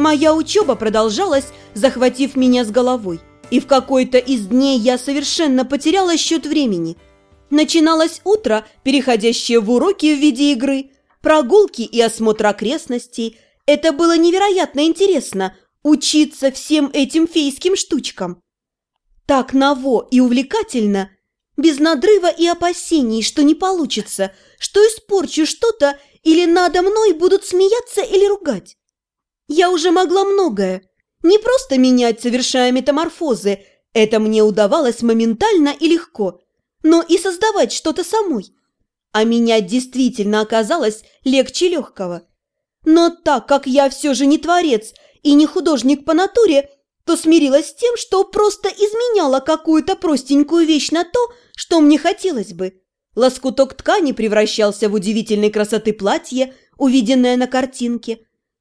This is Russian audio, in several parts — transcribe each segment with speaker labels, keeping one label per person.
Speaker 1: Моя учеба продолжалась, захватив меня с головой. И в какой-то из дней я совершенно потеряла счет времени. Начиналось утро, переходящее в уроки в виде игры, прогулки и осмотр окрестностей. Это было невероятно интересно – учиться всем этим фейским штучкам. Так ново и увлекательно, без надрыва и опасений, что не получится, что испорчу что-то или надо мной будут смеяться или ругать. Я уже могла многое. Не просто менять, совершая метаморфозы, это мне удавалось моментально и легко, но и создавать что-то самой. А менять действительно оказалось легче легкого. Но так как я все же не творец и не художник по натуре, то смирилась с тем, что просто изменяла какую-то простенькую вещь на то, что мне хотелось бы. Лоскуток ткани превращался в удивительной красоты платье, увиденное на картинке.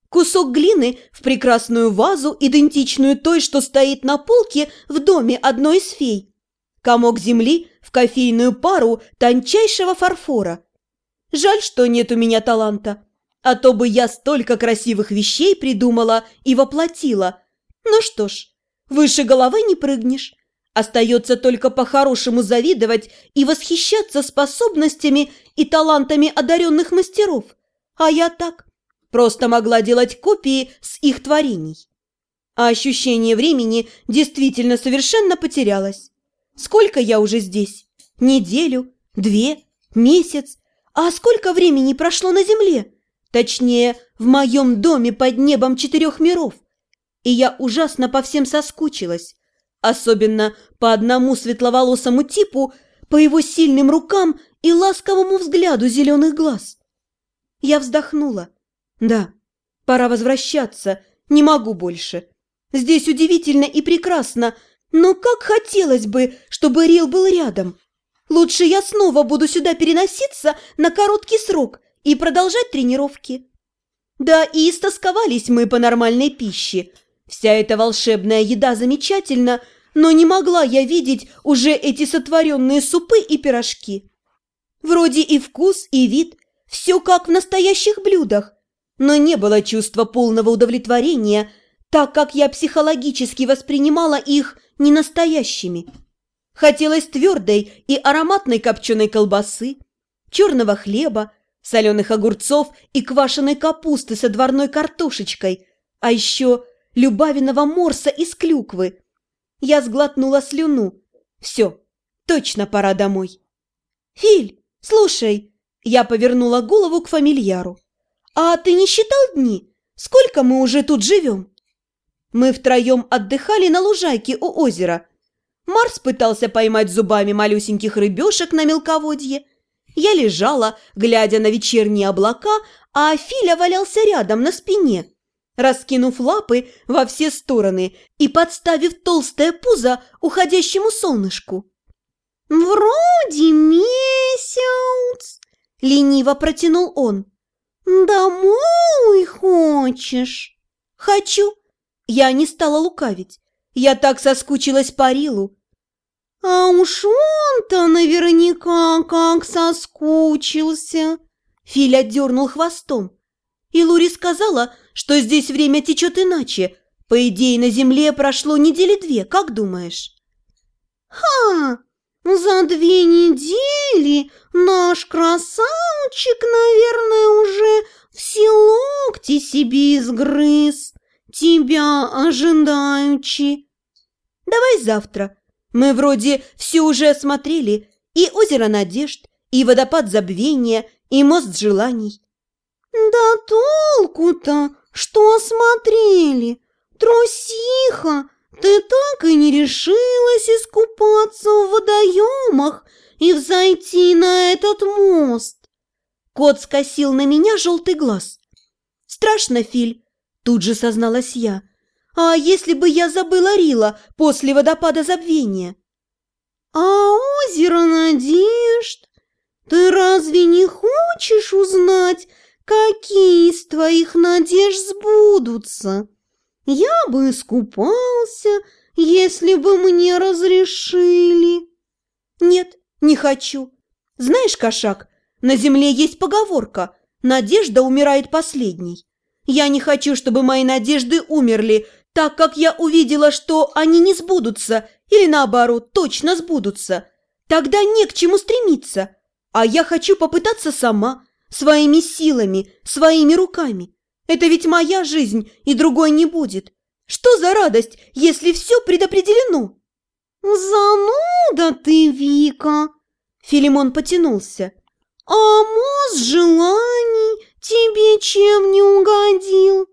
Speaker 1: Кусок глины в прекрасную вазу, идентичную той, что стоит на полке в доме одной из фей. Комок земли в кофейную пару тончайшего фарфора. Жаль, что нет у меня таланта. А то бы я столько красивых вещей придумала и воплотила. Ну что ж, выше головы не прыгнешь. Остается только по-хорошему завидовать и восхищаться способностями и талантами одаренных мастеров. А я так, просто могла делать копии с их творений. А ощущение времени действительно совершенно потерялось. Сколько я уже здесь? Неделю? Две? Месяц? А сколько времени прошло на Земле? Точнее, в моем доме под небом четырех миров. И я ужасно по всем соскучилась. Особенно по одному светловолосому типу, по его сильным рукам и ласковому взгляду зеленых глаз. Я вздохнула. Да, пора возвращаться, не могу больше. Здесь удивительно и прекрасно, но как хотелось бы, чтобы Рил был рядом. Лучше я снова буду сюда переноситься на короткий срок и продолжать тренировки. Да и истосковались мы по нормальной пище. Вся эта волшебная еда замечательна, но не могла я видеть уже эти сотворенные супы и пирожки. Вроде и вкус, и вид, все как в настоящих блюдах, но не было чувства полного удовлетворения, так как я психологически воспринимала их ненастоящими. Хотелось твердой и ароматной копченой колбасы, черного хлеба, соленых огурцов и квашеной капусты с отварной картошечкой, а еще любавиного морса из клюквы. Я сглотнула слюну. Все, точно пора домой. «Филь, слушай!» Я повернула голову к фамильяру. «А ты не считал дни? Сколько мы уже тут живем?» Мы втроем отдыхали на лужайке у озера. Марс пытался поймать зубами малюсеньких рыбешек на мелководье. Я лежала, глядя на вечерние облака, а Филя валялся рядом на спине, раскинув лапы во все стороны и подставив толстое пузо уходящему солнышку. «Вроде месяц», — лениво протянул он. «Домой хочешь?» «Хочу!» Я не стала лукавить. Я так соскучилась по Рилу. «А уж он-то наверняка как соскучился!» Филя дернул хвостом. И Лури сказала, что здесь время течет иначе. По идее, на земле прошло недели две, как думаешь? «Ха! За две недели наш красавчик, наверное, уже все локти себе изгрыз, тебя ожидаючи. Давай завтра. Мы вроде все уже осмотрели, и озеро надежд, и водопад забвения, и мост желаний. Да толку-то, что осмотрели? Трусиха, ты так и не решилась искупаться в водоемах и взойти на этот мост. Кот скосил на меня желтый глаз. Страшно, Филь, тут же созналась я. А если бы я забыла Рила после водопада забвения? А озеро надежд? Ты разве не хочешь узнать, какие из твоих надежд сбудутся? Я бы искупался, если бы мне разрешили. Нет, не хочу. Знаешь, кошак, на земле есть поговорка «Надежда умирает последней». Я не хочу, чтобы мои надежды умерли, так как я увидела, что они не сбудутся, или наоборот, точно сбудутся. Тогда не к чему стремиться. А я хочу попытаться сама, своими силами, своими руками. Это ведь моя жизнь, и другой не будет. Что за радость, если все предопределено?
Speaker 2: Зануда ты, Вика! Филимон потянулся. А мост желаний тебе чем не угодил?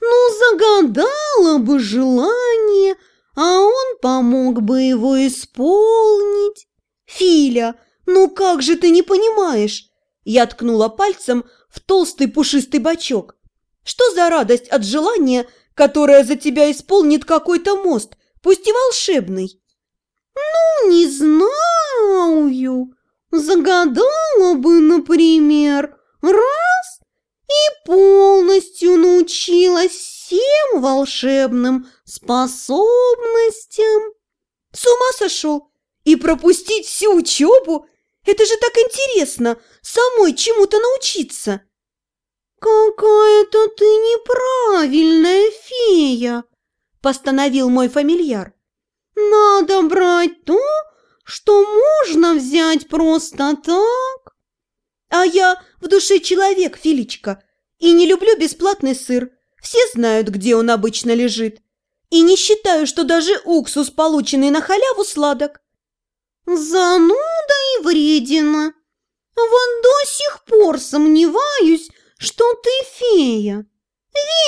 Speaker 2: Ну, загадала бы желание, а он помог бы его исполнить.
Speaker 1: Филя, ну как же ты не понимаешь? Я ткнула пальцем в толстый пушистый бачок. Что за радость от желания, которое за тебя исполнит какой-то мост, пусть и волшебный?
Speaker 2: Ну, не знаю. Загадала бы, например, раз и полностью научилась всем волшебным способностям.
Speaker 1: С ума сошел? И пропустить всю учебу? Это же так интересно, самой чему-то научиться.
Speaker 2: «Какая-то ты неправильная фея!» – постановил мой фамильяр. «Надо брать то, что можно взять просто так».
Speaker 1: «А я в душе человек, Филичка, и не люблю бесплатный сыр. Все знают, где он обычно лежит. И не считаю, что даже уксус, полученный на халяву, сладок».
Speaker 2: «Зануда и вредина. Вон до сих пор сомневаюсь, что ты фея,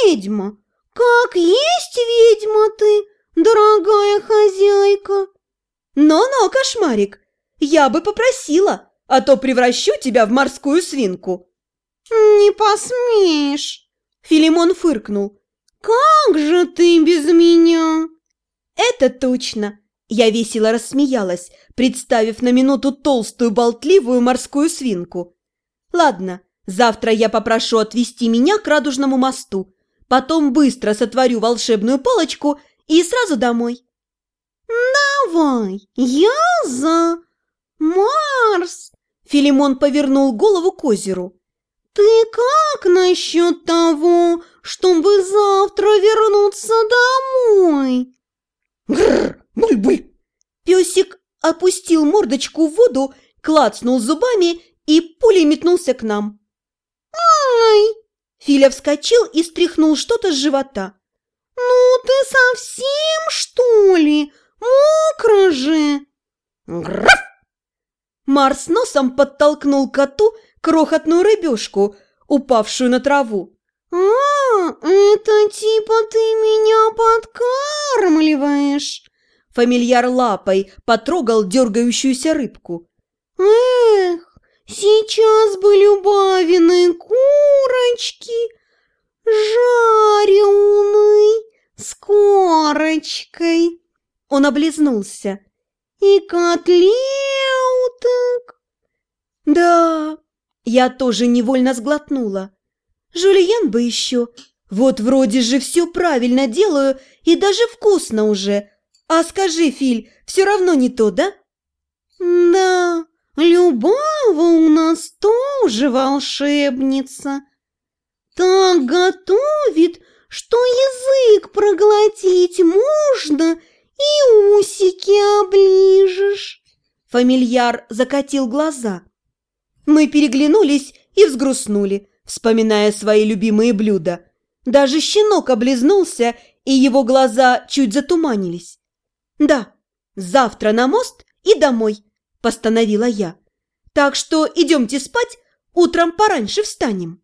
Speaker 2: ведьма, как есть ведьма ты, дорогая хозяйка.
Speaker 1: Но-но, кошмарик, я бы попросила, а то превращу тебя в морскую свинку.
Speaker 2: Не посмеешь,
Speaker 1: Филимон фыркнул.
Speaker 2: Как же ты без меня?
Speaker 1: Это точно. Я весело рассмеялась, представив на минуту толстую болтливую морскую свинку. Ладно, Завтра я попрошу отвезти меня к Радужному мосту. Потом быстро сотворю волшебную палочку и сразу домой.
Speaker 2: «Давай, я за Марс!»
Speaker 1: Филимон повернул голову к озеру.
Speaker 2: «Ты как насчет того, чтобы завтра вернуться домой?»
Speaker 1: «Грррр! Буль-буль!» Песик опустил мордочку в воду, клацнул зубами и пулей метнулся к нам.
Speaker 2: «Ай!»
Speaker 1: Филя вскочил и стряхнул что-то с живота.
Speaker 2: «Ну ты совсем, что ли? Мокро же!»
Speaker 1: «Граф!» Марс носом подтолкнул коту крохотную рыбешку, упавшую на траву.
Speaker 2: «А, это типа ты меня подкармливаешь?»
Speaker 1: Фамильяр лапой потрогал дергающуюся рыбку.
Speaker 2: «Эх, Сейчас бы Любавины курочки, жареные с корочкой.
Speaker 1: Он облизнулся.
Speaker 2: И котлеток.
Speaker 1: Да, я тоже невольно сглотнула. Жульен бы еще. Вот вроде же все правильно делаю и даже вкусно уже. А скажи, Филь, все равно не то, да?
Speaker 2: Да. Тоже волшебница. Так готовит, что язык проглотить можно и усики оближешь.
Speaker 1: Фамильяр закатил глаза. Мы переглянулись и взгрустнули, вспоминая свои любимые блюда. Даже щенок облизнулся, и его глаза чуть затуманились. Да, завтра на мост и домой постановила я. «Так что идемте спать, утром пораньше встанем».